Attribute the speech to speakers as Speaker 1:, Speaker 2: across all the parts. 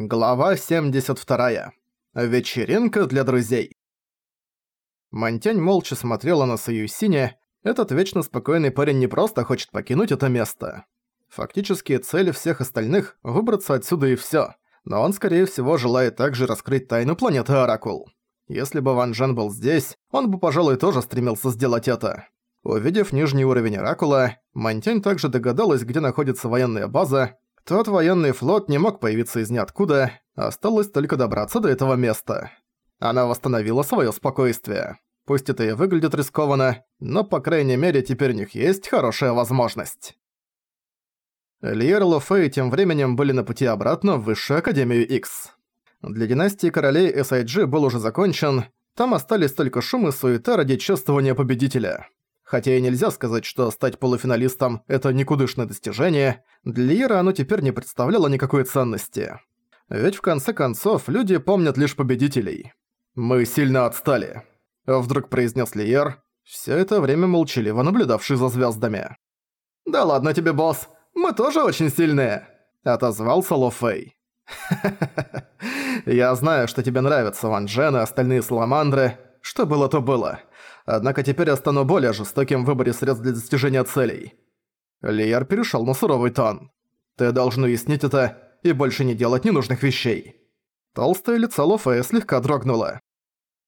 Speaker 1: Глава 72. Вечеринка для друзей. Монтянь молча смотрела на Саюсине. Этот вечно спокойный парень не просто хочет покинуть это место. Фактически цель всех остальных – выбраться отсюда и всё. Но он, скорее всего, желает также раскрыть тайну планеты Оракул. Если бы Ван Джен был здесь, он бы, пожалуй, тоже стремился сделать это. Увидев нижний уровень Оракула, Монтянь также догадалась, где находится военная база, тот военный флот не мог появиться из ниоткуда, осталось только добраться до этого места. Она восстановила своё спокойствие. Пусть это и выглядит рискованно, но, по крайней мере, теперь у них есть хорошая возможность. Лиер и Фэй тем временем были на пути обратно в Высшую Академию X. Для династии королей SIG был уже закончен, там остались только шум и суета ради чествования победителя. Хотя и нельзя сказать, что стать полуфиналистом – это никудышное достижение, для Лиера оно теперь не представляло никакой ценности. Ведь в конце концов люди помнят лишь победителей. «Мы сильно отстали», – вдруг произнес Лиер, все это время молчаливо наблюдавший за звездами. «Да ладно тебе, босс, мы тоже очень сильные», – отозвался Ло Фэй. «Я знаю, что тебе нравятся Ван Джен и остальные Саламандры. Что было, то было. Однако теперь я стану более жестоким в выборе средств для достижения целей. Лиер перешёл на суровый тон. Ты должен уяснить это и больше не делать ненужных вещей. Толстое лицо Лофея слегка дрогнуло.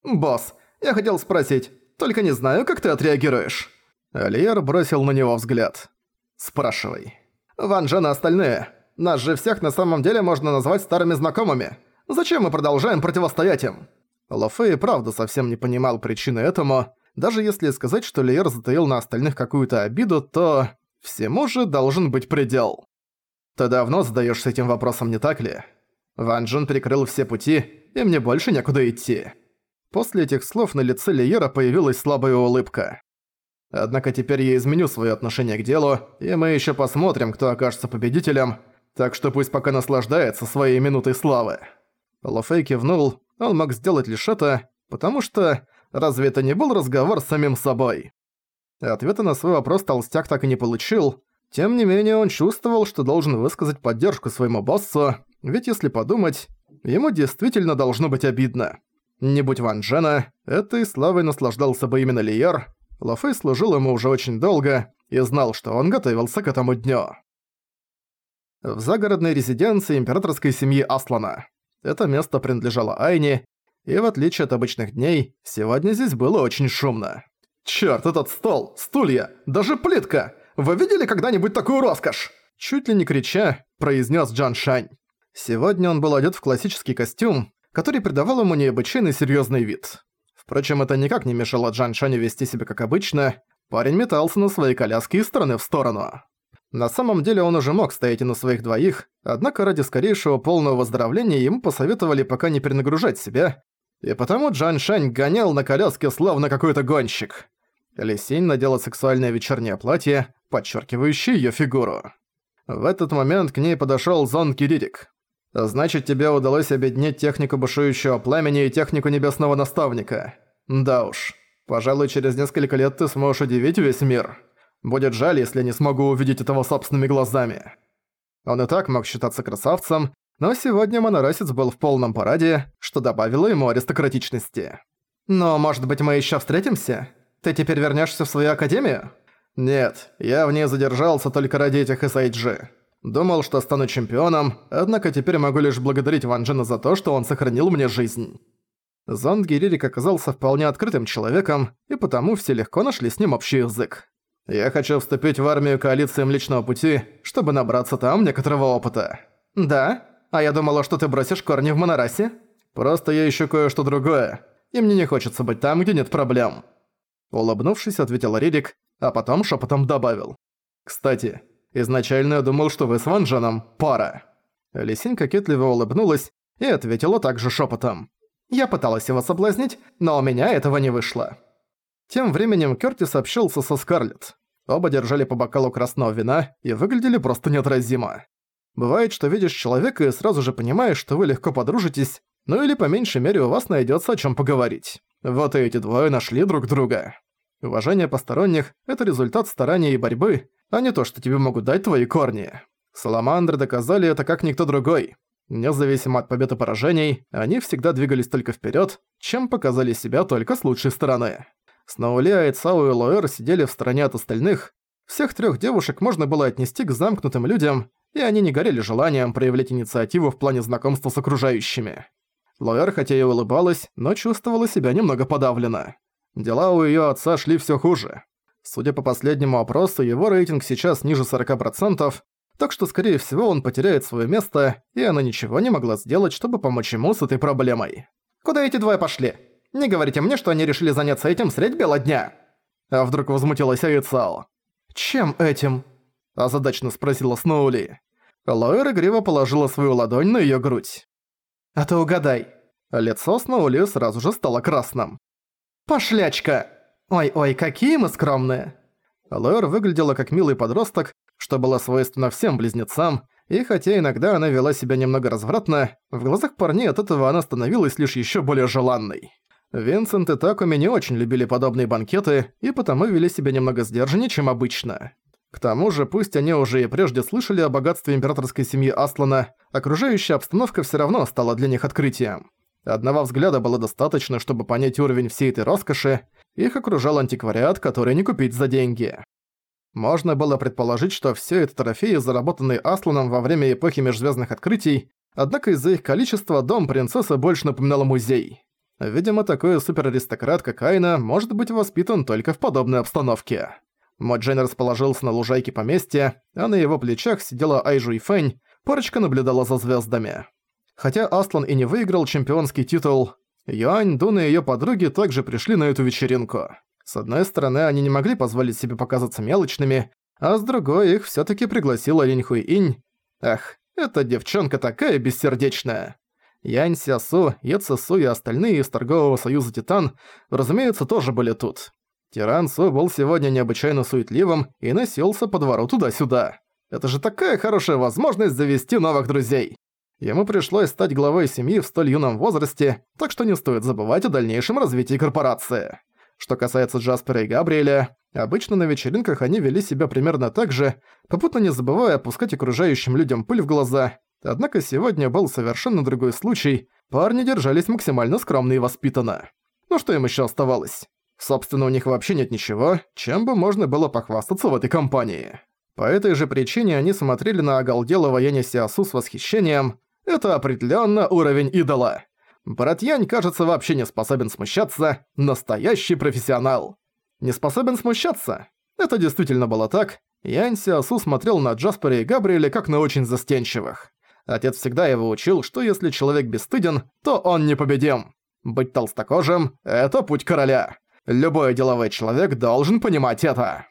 Speaker 1: «Босс, я хотел спросить, только не знаю, как ты отреагируешь». Лиер бросил на него взгляд. «Спрашивай». «Ван Джен и остальные. Нас же всех на самом деле можно назвать старыми знакомыми. Зачем мы продолжаем противостоять им?» Лофей правда совсем не понимал причины этому, даже если сказать, что Лиер затаил на остальных какую-то обиду, то всему же должен быть предел. Ты давно задаешься этим вопросом, не так ли? Ван Джен перекрыл все пути, и мне больше некуда идти. После этих слов на лице Лиера появилась слабая улыбка. Однако теперь я изменю свое отношение к делу, и мы еще посмотрим, кто окажется победителем, так что пусть пока наслаждается своей минутой славы. Лофей кивнул, он мог сделать лишь это, потому что Разве это не был разговор с самим собой? Ответа на свой вопрос толстяк так и не получил. Тем не менее, он чувствовал, что должен высказать поддержку своему боссу, ведь если подумать, ему действительно должно быть обидно. Не будь Ван Джена, этой славой наслаждался бы именно Лиер. Лафей служил ему уже очень долго и знал, что он готовился к этому дню. В загородной резиденции императорской семьи Аслана. Это место принадлежало Айне, и в отличие от обычных дней, сегодня здесь было очень шумно. «Чёрт, этот стол, стулья, даже плитка! Вы видели когда-нибудь такую роскошь?» Чуть ли не крича, произнес Джан Шань. Сегодня он был одет в классический костюм, который придавал ему необычайный серьезный вид. Впрочем, это никак не мешало Джан Шаню вести себя как обычно, парень метался на своей коляске из стороны в сторону. На самом деле он уже мог стоять и на своих двоих, однако ради скорейшего полного выздоровления ему посоветовали пока не перенагружать себя и потому Джан Шань гонял на коляске словно какой-то гонщик. Лисинь надела сексуальное вечернее платье, подчеркивающее ее фигуру. В этот момент к ней подошел Зон Киририк. «Значит, тебе удалось объединить технику бушующего пламени и технику небесного наставника. Да уж, пожалуй, через несколько лет ты сможешь удивить весь мир. Будет жаль, если не смогу увидеть этого собственными глазами». Он и так мог считаться красавцем, но сегодня монорасец был в полном параде, что добавило ему аристократичности. «Но, может быть, мы ещё встретимся? Ты теперь вернёшься в свою академию?» «Нет, я в ней задержался только ради этих SIG. Думал, что стану чемпионом, однако теперь могу лишь благодарить Ван Джена за то, что он сохранил мне жизнь». Зонд Гиририк оказался вполне открытым человеком, и потому все легко нашли с ним общий язык. «Я хочу вступить в армию коалиции Млечного Пути, чтобы набраться там некоторого опыта». «Да?» А я думала, что ты бросишь корни в Монорасе. Просто я ищу кое-что другое, и мне не хочется быть там, где нет проблем». Улыбнувшись, ответил Ририк, а потом шепотом добавил. «Кстати, изначально я думал, что вы с Ванжаном пара». Лисинь кокетливо улыбнулась и ответила также шепотом. «Я пыталась его соблазнить, но у меня этого не вышло». Тем временем Кёртис общался со Скарлетт. Оба держали по бокалу красного вина и выглядели просто неотразимо. Бывает, что видишь человека и сразу же понимаешь, что вы легко подружитесь, ну или по меньшей мере у вас найдется о чем поговорить. Вот и эти двое нашли друг друга. Уважение посторонних – это результат старания и борьбы, а не то, что тебе могут дать твои корни. Саламандры доказали это как никто другой. Независимо от побед и поражений, они всегда двигались только вперед, чем показали себя только с лучшей стороны. Сноули, Айцао и Лоэр сидели в стороне от остальных. Всех трех девушек можно было отнести к замкнутым людям, и они не горели желанием проявлять инициативу в плане знакомства с окружающими. Лоэр хотя и улыбалась, но чувствовала себя немного подавлена. Дела у её отца шли всё хуже. Судя по последнему опросу, его рейтинг сейчас ниже 40%, так что, скорее всего, он потеряет своё место, и она ничего не могла сделать, чтобы помочь ему с этой проблемой. «Куда эти двое пошли? Не говорите мне, что они решили заняться этим средь бела дня!» А вдруг возмутилась Айцао. «Чем этим?» – озадачно спросила Сноули. Лоэр игриво положила свою ладонь на её грудь. «А то угадай». Лицо Сноули сразу же стало красным. «Пошлячка! Ой-ой, какие мы скромные!» Лоэр выглядела как милый подросток, что было свойственно всем близнецам, и хотя иногда она вела себя немного развратно, в глазах парней от этого она становилась лишь ещё более желанной. Винсент и Такуми не очень любили подобные банкеты, и потому вели себя немного сдержаннее, чем обычно. Тому же, пусть они уже и прежде слышали о богатстве императорской семьи Аслана, окружающая обстановка всё равно стала для них открытием. Одного взгляда было достаточно, чтобы понять уровень всей этой роскоши, их окружал антиквариат, который не купить за деньги. Можно было предположить, что все это трофеи, заработанные Асланом во время эпохи межзвездных открытий, однако из-за их количества дом принцессы больше напоминал музей. Видимо, такой супераристократ, как Айна, может быть воспитан только в подобной обстановке. Моджен расположился на лужайке поместья, а на его плечах сидела Айжу и Фэнь, парочка наблюдала за звездами. Хотя Аслан и не выиграл чемпионский титул, Юань, Дун и её подруги также пришли на эту вечеринку. С одной стороны, они не могли позволить себе показаться мелочными, а с другой их всё-таки пригласила Линь Хуй Инь. Эх, эта девчонка такая бессердечная. Янь Сясу, Е Цесу и остальные из торгового союза Титан, разумеется, тоже были тут. Тиран Су был сегодня необычайно суетливым и носился по двору туда-сюда. Это же такая хорошая возможность завести новых друзей. Ему пришлось стать главой семьи в столь юном возрасте, так что не стоит забывать о дальнейшем развитии корпорации. Что касается Джаспера и Габриэля, обычно на вечеринках они вели себя примерно так же, попутно не забывая опускать окружающим людям пыль в глаза. Однако сегодня был совершенно другой случай, парни держались максимально скромно и воспитанно. Ну что им еще оставалось? Собственно, у них вообще нет ничего, чем бы можно было похвастаться в этой компании. По этой же причине они смотрели на оголделого Яни Сиасу с восхищением. Это определенно уровень идола. Братьянь, кажется, вообще не способен смущаться. Настоящий профессионал. Не способен смущаться? Это действительно было так. Янь Сиасу смотрел на Джаспера и Габриэля как на очень застенчивых. Отец всегда его учил, что если человек бесстыден, то он непобедим. Быть толстокожим – это путь короля. Любой деловой человек должен понимать это.